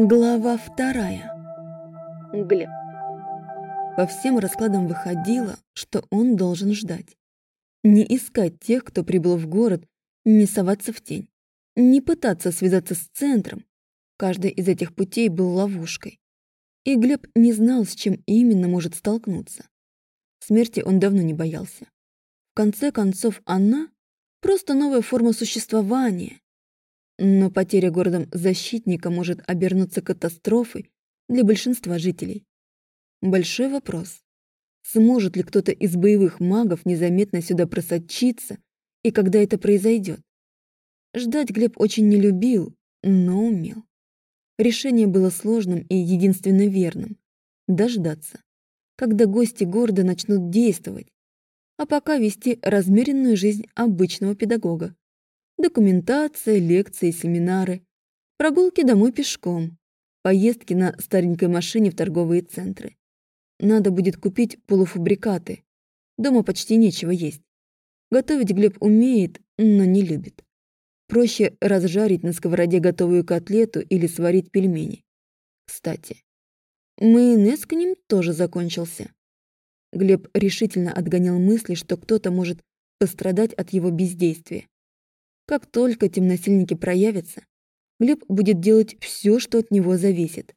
Глава вторая. Глеб. По всем раскладам выходило, что он должен ждать. Не искать тех, кто прибыл в город, не соваться в тень, не пытаться связаться с центром. Каждый из этих путей был ловушкой. И Глеб не знал, с чем именно может столкнуться. Смерти он давно не боялся. В конце концов, она — просто новая форма существования, но потеря городом защитника может обернуться катастрофой для большинства жителей. Большой вопрос. Сможет ли кто-то из боевых магов незаметно сюда просочиться, и когда это произойдет? Ждать Глеб очень не любил, но умел. Решение было сложным и единственно верным — дождаться, когда гости города начнут действовать, а пока вести размеренную жизнь обычного педагога, Документация, лекции, семинары, прогулки домой пешком, поездки на старенькой машине в торговые центры. Надо будет купить полуфабрикаты. Дома почти нечего есть. Готовить Глеб умеет, но не любит. Проще разжарить на сковороде готовую котлету или сварить пельмени. Кстати, майонез к ним тоже закончился. Глеб решительно отгонял мысли, что кто-то может пострадать от его бездействия. Как только темносильники проявятся, Глеб будет делать все, что от него зависит.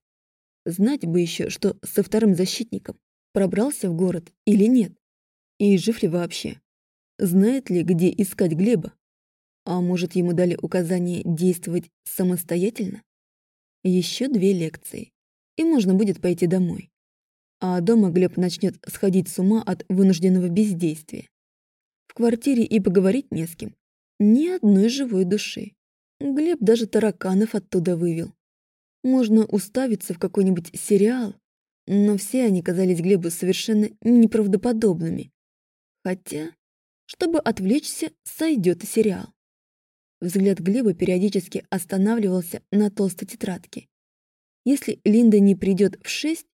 Знать бы еще, что со вторым защитником пробрался в город или нет. И жив ли вообще. Знает ли, где искать Глеба? А может, ему дали указание действовать самостоятельно? Еще две лекции, и можно будет пойти домой. А дома Глеб начнет сходить с ума от вынужденного бездействия. В квартире и поговорить не с кем. Ни одной живой души. Глеб даже тараканов оттуда вывел. Можно уставиться в какой-нибудь сериал, но все они казались Глебу совершенно неправдоподобными. Хотя, чтобы отвлечься, сойдет и сериал. Взгляд Глеба периодически останавливался на толстой тетрадке. Если Линда не придет в шесть,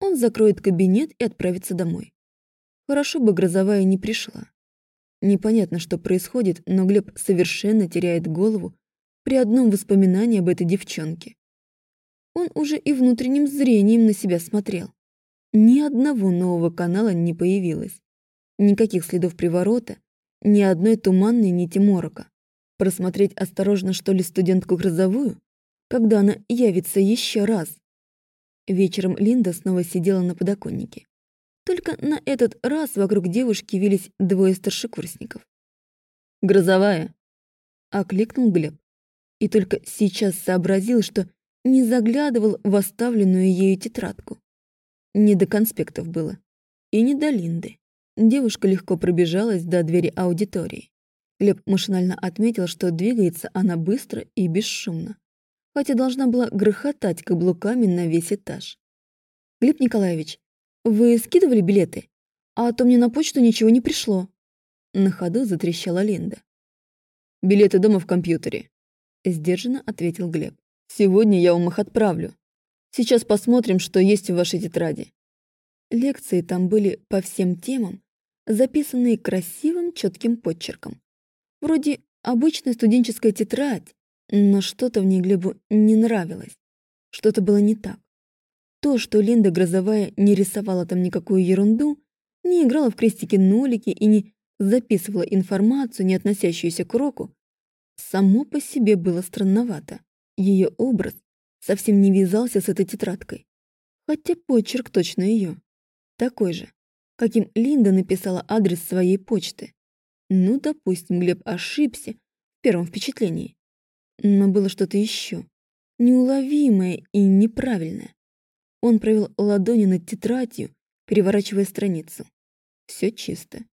он закроет кабинет и отправится домой. Хорошо бы грозовая не пришла. Непонятно, что происходит, но Глеб совершенно теряет голову при одном воспоминании об этой девчонке. Он уже и внутренним зрением на себя смотрел. Ни одного нового канала не появилось. Никаких следов приворота, ни одной туманной нити морока. Просмотреть осторожно, что ли, студентку грозовую, когда она явится еще раз. Вечером Линда снова сидела на подоконнике. Только на этот раз вокруг девушки вились двое старшекурсников. «Грозовая!» — окликнул Глеб. И только сейчас сообразил, что не заглядывал в оставленную ею тетрадку. Не до конспектов было. И не до Линды. Девушка легко пробежалась до двери аудитории. Глеб машинально отметил, что двигается она быстро и бесшумно, хотя должна была грохотать каблуками на весь этаж. «Глеб Николаевич, «Вы скидывали билеты? А то мне на почту ничего не пришло». На ходу затрещала Линда. «Билеты дома в компьютере», — сдержанно ответил Глеб. «Сегодня я вам их отправлю. Сейчас посмотрим, что есть в вашей тетради». Лекции там были по всем темам, записанные красивым четким подчерком. Вроде обычная студенческая тетрадь, но что-то в ней Глебу не нравилось. Что-то было не так. То, что Линда Грозовая не рисовала там никакую ерунду, не играла в крестики-нолики и не записывала информацию, не относящуюся к уроку, само по себе было странновато. Ее образ совсем не вязался с этой тетрадкой. Хотя почерк точно ее. Такой же, каким Линда написала адрес своей почты. Ну, допустим, Глеб ошибся в первом впечатлении. Но было что-то еще, неуловимое и неправильное. Он провел ладони над тетрадью, переворачивая страницу. Все чисто.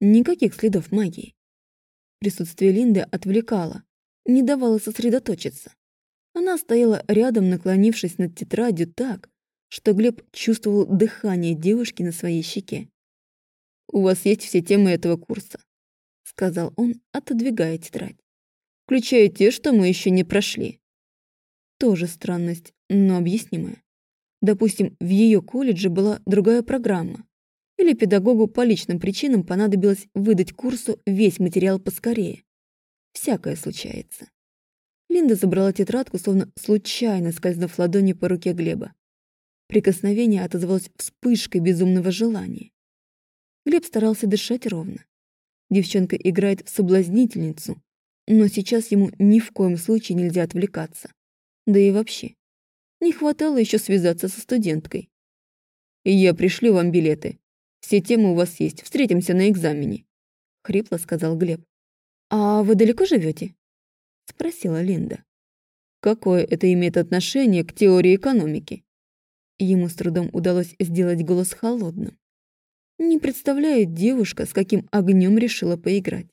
Никаких следов магии. Присутствие Линды отвлекало, не давало сосредоточиться. Она стояла рядом, наклонившись над тетрадью так, что Глеб чувствовал дыхание девушки на своей щеке. «У вас есть все темы этого курса», — сказал он, отодвигая тетрадь. «Включая те, что мы еще не прошли». Тоже странность, но объяснимая. Допустим, в ее колледже была другая программа. Или педагогу по личным причинам понадобилось выдать курсу весь материал поскорее. Всякое случается. Линда забрала тетрадку, словно случайно скользнув ладонью по руке Глеба. Прикосновение отозвалось вспышкой безумного желания. Глеб старался дышать ровно. Девчонка играет в соблазнительницу, но сейчас ему ни в коем случае нельзя отвлекаться. Да и вообще. Не хватало еще связаться со студенткой. «Я пришлю вам билеты. Все темы у вас есть. Встретимся на экзамене», — хрипло сказал Глеб. «А вы далеко живете? спросила Линда. «Какое это имеет отношение к теории экономики?» Ему с трудом удалось сделать голос холодным. Не представляет девушка, с каким огнем решила поиграть.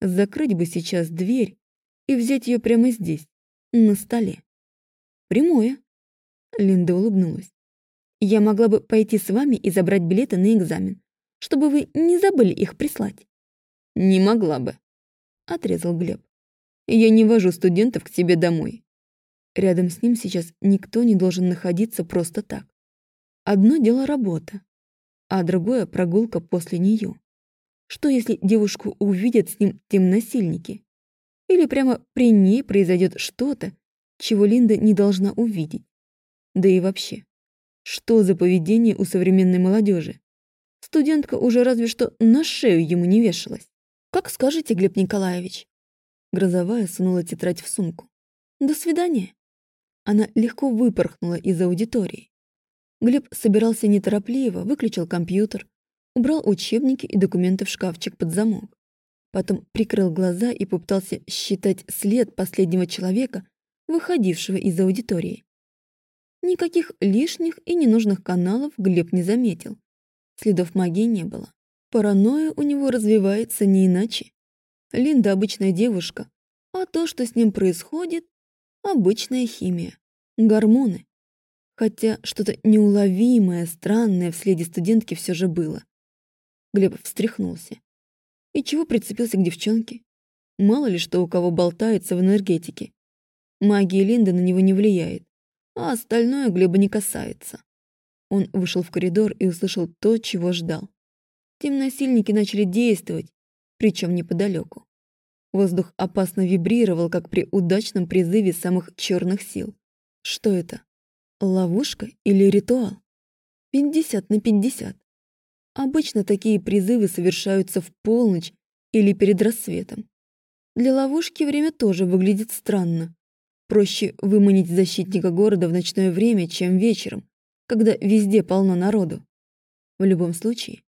Закрыть бы сейчас дверь и взять ее прямо здесь, на столе. Прямое. Линда улыбнулась. Я могла бы пойти с вами и забрать билеты на экзамен, чтобы вы не забыли их прислать. Не могла бы, отрезал Глеб. Я не вожу студентов к себе домой. Рядом с ним сейчас никто не должен находиться просто так. Одно дело работа, а другое — прогулка после нее. Что, если девушку увидят с ним темносильники? Или прямо при ней произойдет что-то, чего Линда не должна увидеть? Да и вообще, что за поведение у современной молодежи? Студентка уже разве что на шею ему не вешалась. «Как скажете, Глеб Николаевич?» Грозовая сунула тетрадь в сумку. «До свидания». Она легко выпорхнула из аудитории. Глеб собирался неторопливо, выключил компьютер, убрал учебники и документы в шкафчик под замок. Потом прикрыл глаза и попытался считать след последнего человека, выходившего из аудитории. Никаких лишних и ненужных каналов Глеб не заметил. Следов магии не было. Паранойя у него развивается не иначе. Линда обычная девушка, а то, что с ним происходит, обычная химия. Гормоны. Хотя что-то неуловимое, странное в следе студентки все же было. Глеб встряхнулся. И чего прицепился к девчонке? Мало ли что у кого болтается в энергетике. Магия Линды на него не влияет, а остальное Глеба не касается. Он вышел в коридор и услышал то, чего ждал. Темносильники начали действовать, причем неподалеку. Воздух опасно вибрировал, как при удачном призыве самых черных сил. Что это? Ловушка или ритуал? 50 на 50. Обычно такие призывы совершаются в полночь или перед рассветом. Для ловушки время тоже выглядит странно. Проще выманить защитника города в ночное время, чем вечером, когда везде полно народу. В любом случае,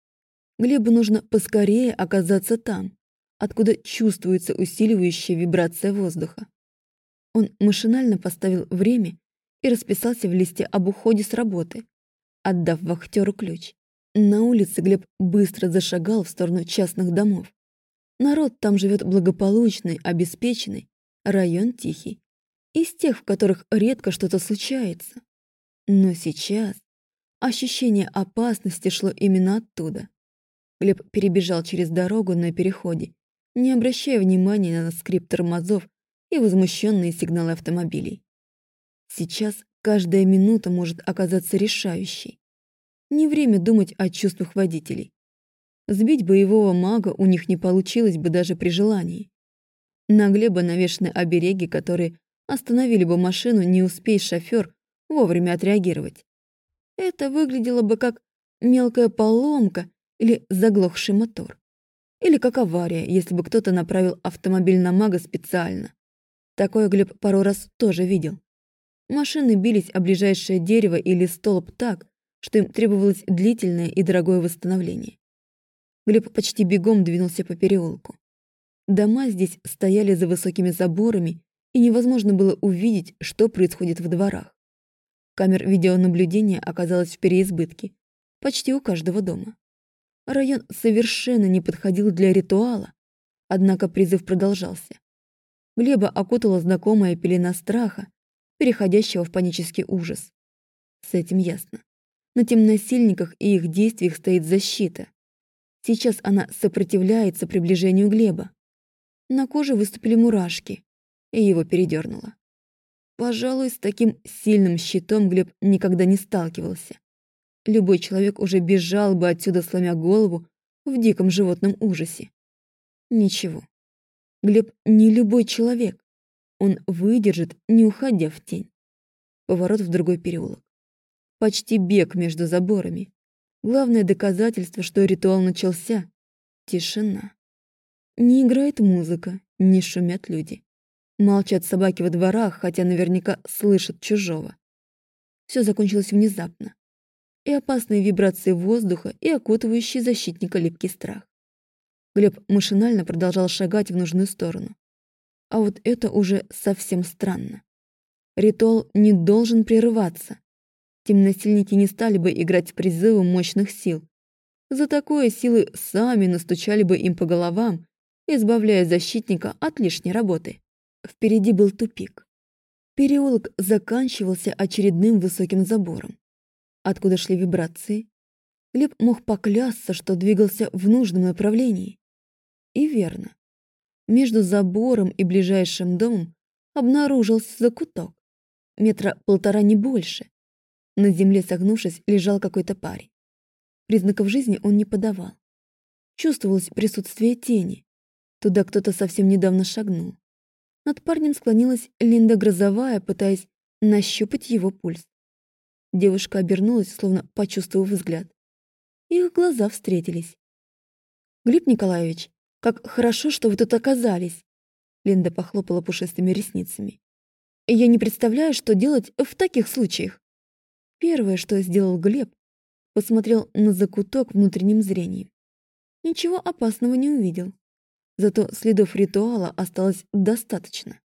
Глебу нужно поскорее оказаться там, откуда чувствуется усиливающая вибрация воздуха. Он машинально поставил время и расписался в листе об уходе с работы, отдав вахтеру ключ. На улице Глеб быстро зашагал в сторону частных домов. Народ там живет благополучный, обеспеченный, район тихий. Из тех, в которых редко что-то случается. Но сейчас ощущение опасности шло именно оттуда. Глеб перебежал через дорогу на переходе, не обращая внимания на скрип тормозов и возмущенные сигналы автомобилей. Сейчас каждая минута может оказаться решающей. Не время думать о чувствах водителей. Сбить боевого мага у них не получилось бы даже при желании. На Глеба навешаны обереги, которые остановили бы машину, не успей шофер вовремя отреагировать. Это выглядело бы как мелкая поломка или заглохший мотор. Или как авария, если бы кто-то направил автомобиль на мага специально. Такое Глеб пару раз тоже видел. Машины бились о ближайшее дерево или столб так, что им требовалось длительное и дорогое восстановление. Глеб почти бегом двинулся по переулку. Дома здесь стояли за высокими заборами, и невозможно было увидеть, что происходит в дворах. Камер видеонаблюдения оказалось в переизбытке, почти у каждого дома. Район совершенно не подходил для ритуала, однако призыв продолжался. Глеба окутала знакомая пелена страха, переходящего в панический ужас. С этим ясно. На темносильниках и их действиях стоит защита. Сейчас она сопротивляется приближению Глеба. На коже выступили мурашки, и его передернуло. Пожалуй, с таким сильным щитом Глеб никогда не сталкивался. Любой человек уже бежал бы отсюда, сломя голову, в диком животном ужасе. Ничего. Глеб не любой человек. он выдержит, не уходя в тень. Поворот в другой переулок. Почти бег между заборами. Главное доказательство, что ритуал начался — тишина. Не играет музыка, не шумят люди. Молчат собаки во дворах, хотя наверняка слышат чужого. Все закончилось внезапно. И опасные вибрации воздуха, и окутывающий защитника липкий страх. Глеб машинально продолжал шагать в нужную сторону. А вот это уже совсем странно. Ритуал не должен прерываться. Темносильники не стали бы играть с призывом мощных сил. За такое силы сами настучали бы им по головам, избавляя защитника от лишней работы. Впереди был тупик. Переулок заканчивался очередным высоким забором. Откуда шли вибрации? Глеб мог поклясться, что двигался в нужном направлении. И верно. Между забором и ближайшим домом обнаружился закуток. Метра полтора не больше. На земле, согнувшись, лежал какой-то парень. Признаков жизни он не подавал. Чувствовалось присутствие тени. Туда кто-то совсем недавно шагнул. Над парнем склонилась Линда Грозовая, пытаясь нащупать его пульс. Девушка обернулась, словно почувствовав взгляд. Их глаза встретились. «Глеб Николаевич, как хорошо, что вы тут оказались!» Линда похлопала пушистыми ресницами. «Я не представляю, что делать в таких случаях!» Первое, что сделал Глеб, посмотрел на закуток внутренним зрением. Ничего опасного не увидел. Зато следов ритуала осталось достаточно.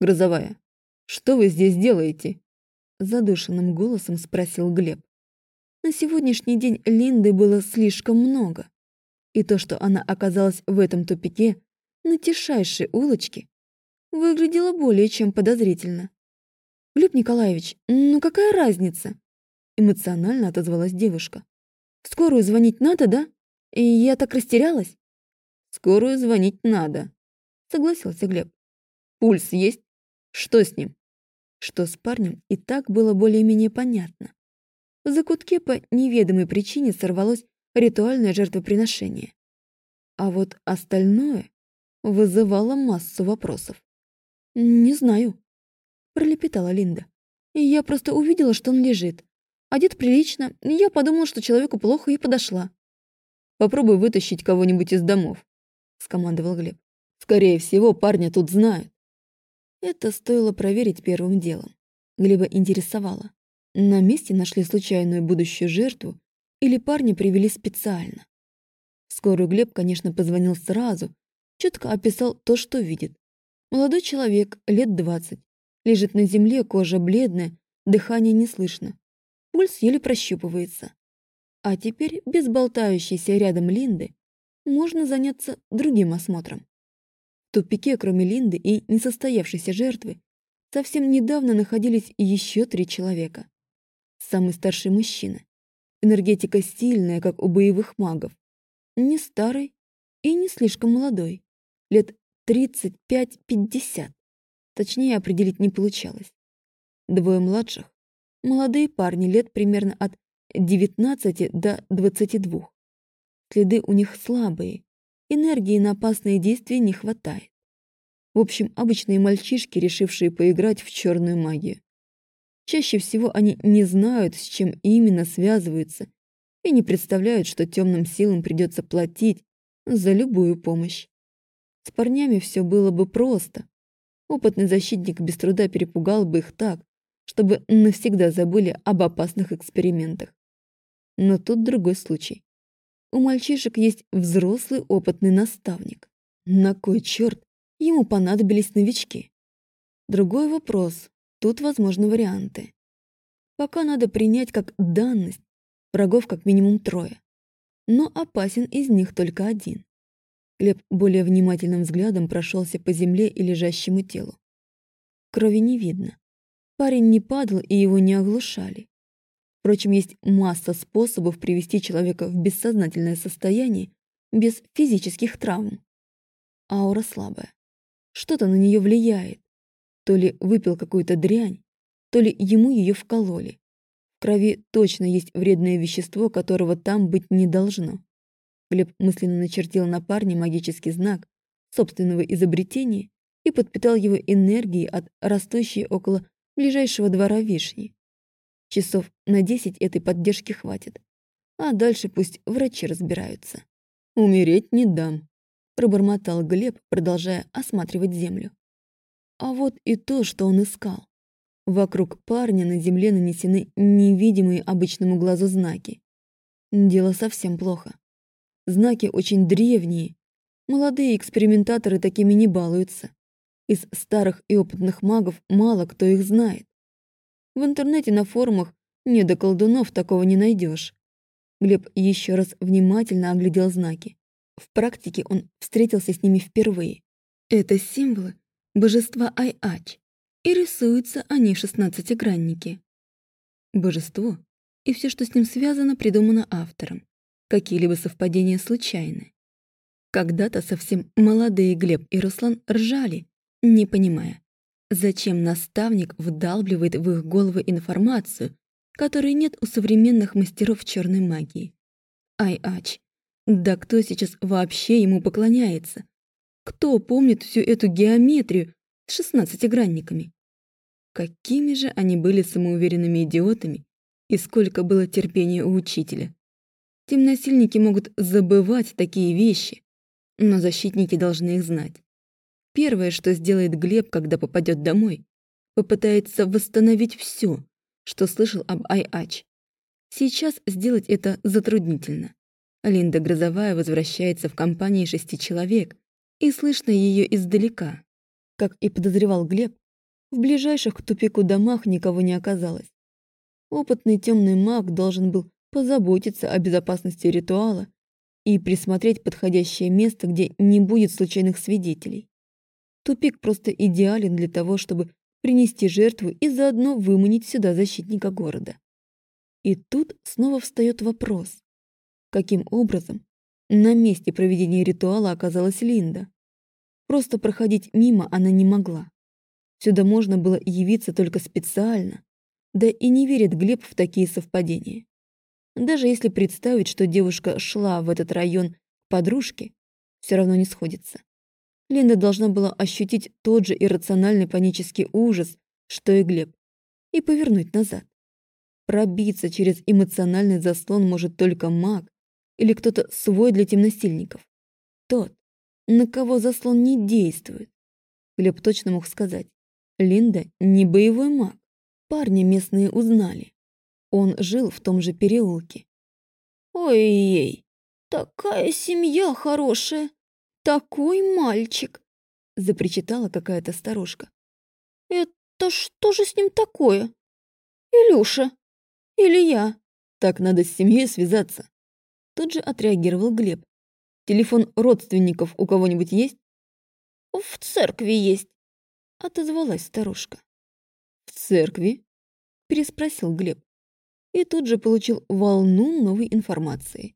«Грозовая, что вы здесь делаете?» Задушенным голосом спросил Глеб. На сегодняшний день Линды было слишком много. И то, что она оказалась в этом тупике, на тишайшей улочке, выглядело более чем подозрительно. «Глеб Николаевич, ну какая разница?» Эмоционально отозвалась девушка. «В скорую звонить надо, да? И я так растерялась?» Скорую звонить надо, согласился Глеб. Пульс есть? Что с ним? Что с парнем и так было более-менее понятно. В закутке по неведомой причине сорвалось ритуальное жертвоприношение. А вот остальное вызывало массу вопросов. «Не знаю», — пролепетала Линда. «Я просто увидела, что он лежит. Одет прилично, и я подумала, что человеку плохо, и подошла». «Попробуй вытащить кого-нибудь из домов», — скомандовал Глеб. «Скорее всего, парня тут знают». Это стоило проверить первым делом. Глеба интересовало. На месте нашли случайную будущую жертву или парня привели специально. Скорую Глеб, конечно, позвонил сразу, четко описал то, что видит. Молодой человек, лет двадцать, лежит на земле, кожа бледная, дыхание не слышно. Пульс еле прощупывается. А теперь без болтающейся рядом Линды можно заняться другим осмотром. В тупике, кроме Линды и несостоявшейся жертвы, совсем недавно находились еще три человека. Самый старший мужчина. Энергетика сильная, как у боевых магов. Не старый и не слишком молодой. Лет 35-50. Точнее определить не получалось. Двое младших. Молодые парни лет примерно от 19 до 22. Следы у них слабые. Энергии на опасные действия не хватает. В общем, обычные мальчишки, решившие поиграть в черную магию. Чаще всего они не знают, с чем именно связываются, и не представляют, что темным силам придется платить за любую помощь. С парнями все было бы просто. Опытный защитник без труда перепугал бы их так, чтобы навсегда забыли об опасных экспериментах. Но тут другой случай. У мальчишек есть взрослый опытный наставник. На кой черт ему понадобились новички? Другой вопрос. Тут возможны варианты. Пока надо принять как данность. Врагов как минимум трое. Но опасен из них только один. Глеб более внимательным взглядом прошелся по земле и лежащему телу. Крови не видно. Парень не падал, и его не оглушали. Впрочем, есть масса способов привести человека в бессознательное состояние без физических травм. Аура слабая. Что-то на нее влияет. То ли выпил какую-то дрянь, то ли ему ее вкололи. В крови точно есть вредное вещество, которого там быть не должно. Глеб мысленно начертил на парне магический знак собственного изобретения и подпитал его энергией от растущей около ближайшего двора вишни. Часов на десять этой поддержки хватит, а дальше пусть врачи разбираются. «Умереть не дам», — пробормотал Глеб, продолжая осматривать землю. А вот и то, что он искал. Вокруг парня на земле нанесены невидимые обычному глазу знаки. Дело совсем плохо. Знаки очень древние. Молодые экспериментаторы такими не балуются. Из старых и опытных магов мало кто их знает. В интернете на форумах не до колдунов такого не найдешь. Глеб еще раз внимательно оглядел знаки. В практике он встретился с ними впервые. Это символы божества Айач, и рисуются они шестнадцатигранники. Божество и все, что с ним связано, придумано автором. Какие-либо совпадения случайны. Когда-то совсем молодые Глеб и Руслан ржали, не понимая, зачем наставник вдалбливает в их головы информацию, которой нет у современных мастеров черной магии. Ай-ач, да кто сейчас вообще ему поклоняется? Кто помнит всю эту геометрию с шестнадцатигранниками? Какими же они были самоуверенными идиотами, и сколько было терпения у учителя. Темносильники могут забывать такие вещи, но защитники должны их знать. Первое, что сделает Глеб, когда попадет домой, попытается восстановить все, что слышал об Айач. Сейчас сделать это затруднительно. Линда Грозовая возвращается в компании шести человек, и слышно ее издалека. Как и подозревал Глеб, в ближайших к тупику домах никого не оказалось. Опытный темный маг должен был позаботиться о безопасности ритуала и присмотреть подходящее место, где не будет случайных свидетелей. Тупик просто идеален для того, чтобы принести жертву и заодно выманить сюда защитника города. И тут снова встает вопрос. Каким образом на месте проведения ритуала оказалась Линда? Просто проходить мимо она не могла. Сюда можно было явиться только специально. Да и не верит Глеб в такие совпадения. Даже если представить, что девушка шла в этот район к подружке, все равно не сходится. Линда должна была ощутить тот же иррациональный панический ужас, что и Глеб, и повернуть назад. Пробиться через эмоциональный заслон может только маг или кто-то свой для темносильников. Тот, на кого заслон не действует. Глеб точно мог сказать. Линда не боевой маг. Парня местные узнали. Он жил в том же переулке. «Ой-ей, такая семья хорошая!» «Такой мальчик!» — запричитала какая-то старушка. «Это что же с ним такое? Илюша? Или я?» «Так надо с семьей связаться». Тут же отреагировал Глеб. «Телефон родственников у кого-нибудь есть?» «В церкви есть», — отозвалась старушка. «В церкви?» — переспросил Глеб. И тут же получил волну новой информации.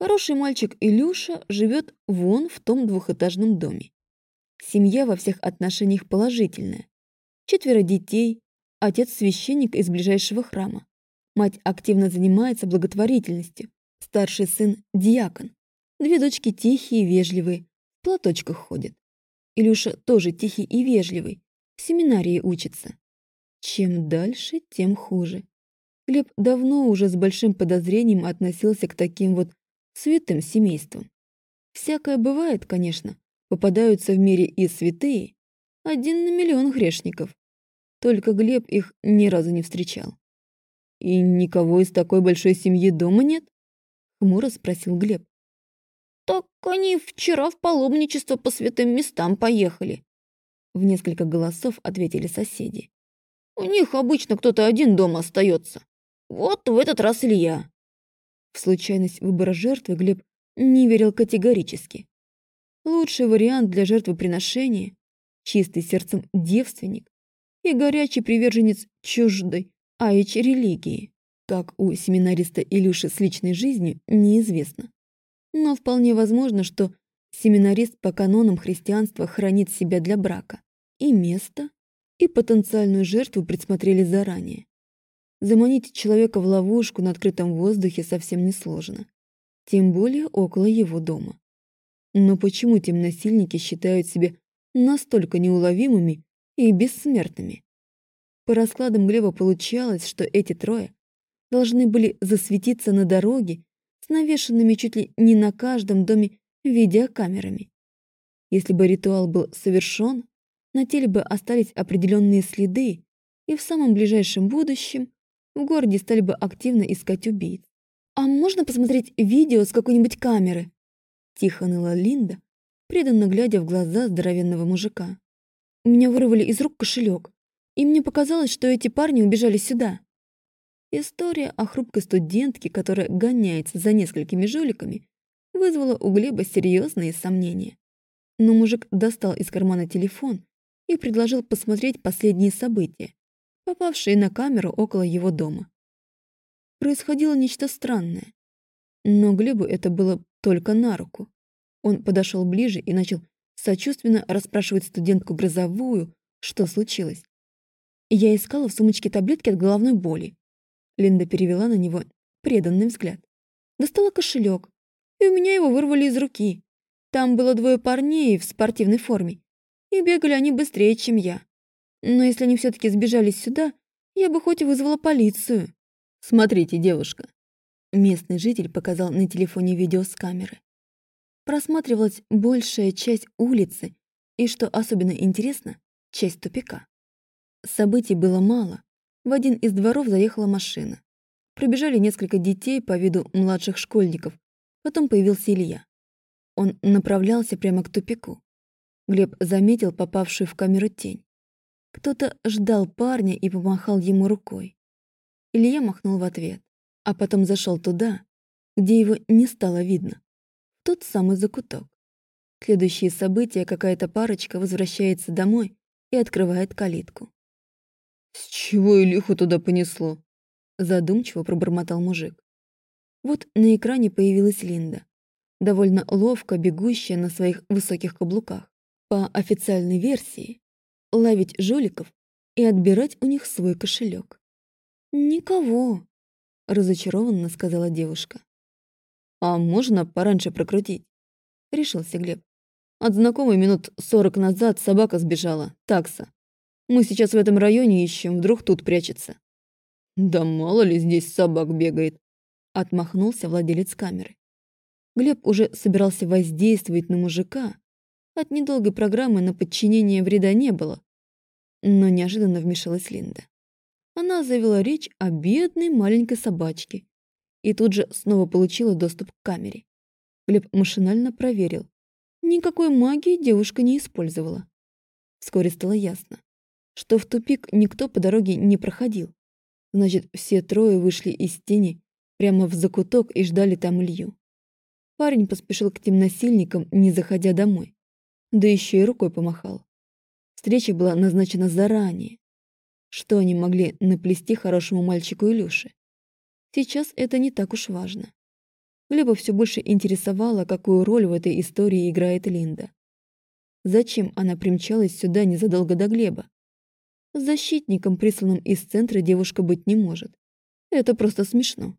Хороший мальчик Илюша живет вон в том двухэтажном доме. Семья во всех отношениях положительная. Четверо детей, отец священник из ближайшего храма. Мать активно занимается благотворительностью. Старший сын – диакон. Две дочки тихие и вежливые, в платочках ходят. Илюша тоже тихий и вежливый, в семинарии учится. Чем дальше, тем хуже. Глеб давно уже с большим подозрением относился к таким вот святым семейством. Всякое бывает, конечно, попадаются в мире и святые, один на миллион грешников. Только Глеб их ни разу не встречал. «И никого из такой большой семьи дома нет?» — хмуро спросил Глеб. «Так они вчера в паломничество по святым местам поехали», — в несколько голосов ответили соседи. «У них обычно кто-то один дома остается. Вот в этот раз Илья. В случайность выбора жертвы Глеб не верил категорически. Лучший вариант для жертвоприношения – чистый сердцем девственник и горячий приверженец чуждой аич религии, как у семинариста Илюши с личной жизнью, неизвестно. Но вполне возможно, что семинарист по канонам христианства хранит себя для брака. И место, и потенциальную жертву предсмотрели заранее. Заманить человека в ловушку на открытом воздухе совсем несложно. Тем более около его дома. Но почему темносильники считают себя настолько неуловимыми и бессмертными. По раскладам Глеба получалось, что эти трое должны были засветиться на дороге с навешенными чуть ли не на каждом доме видеокамерами. Если бы ритуал был совершен, на теле бы остались определенные следы, и в самом ближайшем будущем в городе стали бы активно искать убийц. «А можно посмотреть видео с какой-нибудь камеры?» Тихо ныла Линда, преданно глядя в глаза здоровенного мужика. «У меня вырвали из рук кошелек, и мне показалось, что эти парни убежали сюда». История о хрупкой студентке, которая гоняется за несколькими жуликами, вызвала у Глеба серьезные сомнения. Но мужик достал из кармана телефон и предложил посмотреть последние события, попавшие на камеру около его дома. Происходило нечто странное, но Глебу это было только на руку. Он подошел ближе и начал сочувственно расспрашивать студентку грозовую, что случилось. Я искала в сумочке таблетки от головной боли. Линда перевела на него преданный взгляд. Достала кошелек, и у меня его вырвали из руки. Там было двое парней в спортивной форме, и бегали они быстрее, чем я. Но если они все таки сбежали сюда, я бы хоть и вызвала полицию. Смотрите, девушка. Местный житель показал на телефоне видео с камеры. Просматривалась большая часть улицы и, что особенно интересно, часть тупика. Событий было мало. В один из дворов заехала машина. Пробежали несколько детей по виду младших школьников. Потом появился Илья. Он направлялся прямо к тупику. Глеб заметил попавшую в камеру тень. Кто-то ждал парня и помахал ему рукой. Илья махнул в ответ, а потом зашел туда, где его не стало видно. Тот самый закуток. Следующие события какая-то парочка возвращается домой и открывает калитку. «С чего Илюху туда понесло?» Задумчиво пробормотал мужик. Вот на экране появилась Линда, довольно ловко бегущая на своих высоких каблуках. По официальной версии, ловить жуликов и отбирать у них свой кошелек. «Никого», — разочарованно сказала девушка. «А можно пораньше прокрутить?» — решился Глеб. «От знакомой минут сорок назад собака сбежала, такса. Мы сейчас в этом районе ищем, вдруг тут прячется». «Да мало ли здесь собак бегает», — отмахнулся владелец камеры. Глеб уже собирался воздействовать на мужика, от недолгой программы на подчинение вреда не было. Но неожиданно вмешалась Линда. Она завела речь о бедной маленькой собачке и тут же снова получила доступ к камере. Глеб машинально проверил. Никакой магии девушка не использовала. Вскоре стало ясно, что в тупик никто по дороге не проходил. Значит, все трое вышли из тени прямо в закуток и ждали там Илью. Парень поспешил к тем насильникам, не заходя домой да еще и рукой помахал. Встреча была назначена заранее. Что они могли наплести хорошему мальчику Илюше? Сейчас это не так уж важно. Глеба все больше интересовало, какую роль в этой истории играет Линда. Зачем она примчалась сюда незадолго до Глеба? Защитником, присланным из центра, девушка быть не может. Это просто смешно.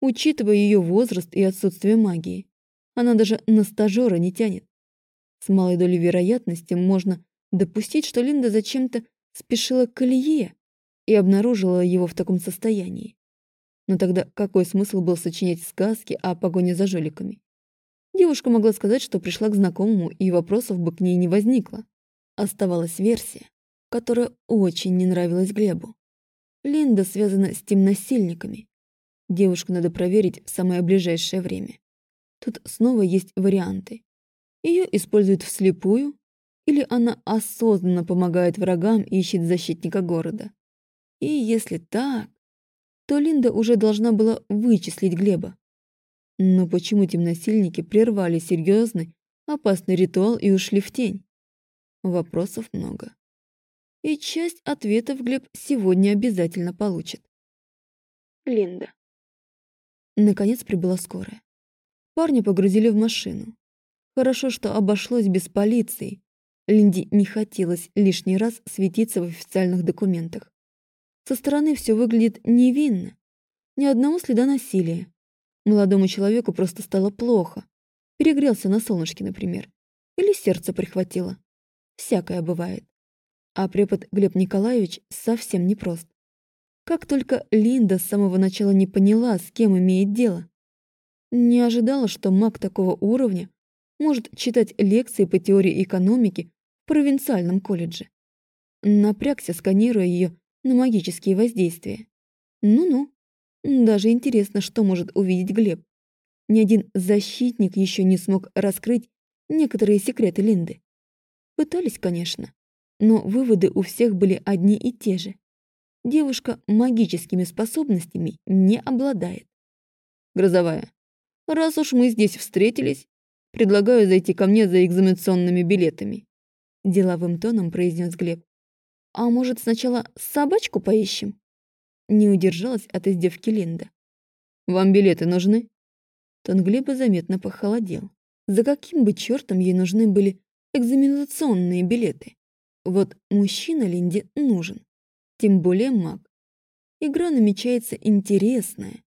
Учитывая ее возраст и отсутствие магии, она даже на стажера не тянет. С малой долей вероятности можно допустить, что Линда зачем-то спешила к Илье и обнаружила его в таком состоянии. Но тогда какой смысл был сочинять сказки о погоне за жуликами? Девушка могла сказать, что пришла к знакомому, и вопросов бы к ней не возникло. Оставалась версия, которая очень не нравилась Глебу. Линда связана с тем насильниками. Девушку надо проверить в самое ближайшее время. Тут снова есть варианты. Ее используют вслепую, или она осознанно помогает врагам и ищет защитника города. И если так, то Линда уже должна была вычислить Глеба. Но почему темносильники прервали серьезный, опасный ритуал и ушли в тень? Вопросов много. И часть ответов Глеб сегодня обязательно получит. Линда. Наконец прибыла скорая. Парня погрузили в машину. Хорошо, что обошлось без полиции. Линди не хотелось лишний раз светиться в официальных документах. Со стороны все выглядит невинно. Ни одного следа насилия. Молодому человеку просто стало плохо. Перегрелся на солнышке, например. Или сердце прихватило. Всякое бывает. А препод Глеб Николаевич совсем непрост. Как только Линда с самого начала не поняла, с кем имеет дело. Не ожидала, что маг такого уровня может читать лекции по теории экономики в провинциальном колледже. Напрягся, сканируя ее на магические воздействия. Ну-ну. Даже интересно, что может увидеть Глеб. Ни один защитник еще не смог раскрыть некоторые секреты Линды. Пытались, конечно, но выводы у всех были одни и те же. Девушка магическими способностями не обладает. Грозовая, раз уж мы здесь встретились, предлагаю зайти ко мне за экзаменационными билетами. Деловым тоном произнес Глеб. А может, сначала собачку поищем? Не удержалась от издевки Линда. Вам билеты нужны? Тон Глеба заметно похолодел. За каким бы чертом ей нужны были экзаменационные билеты? Вот мужчина Линде нужен тем более маг. Игра намечается интересная.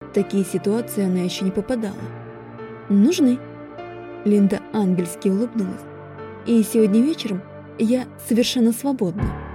В такие ситуации она еще не попадала. Нужны. Линда ангельски улыбнулась. И сегодня вечером я совершенно свободна.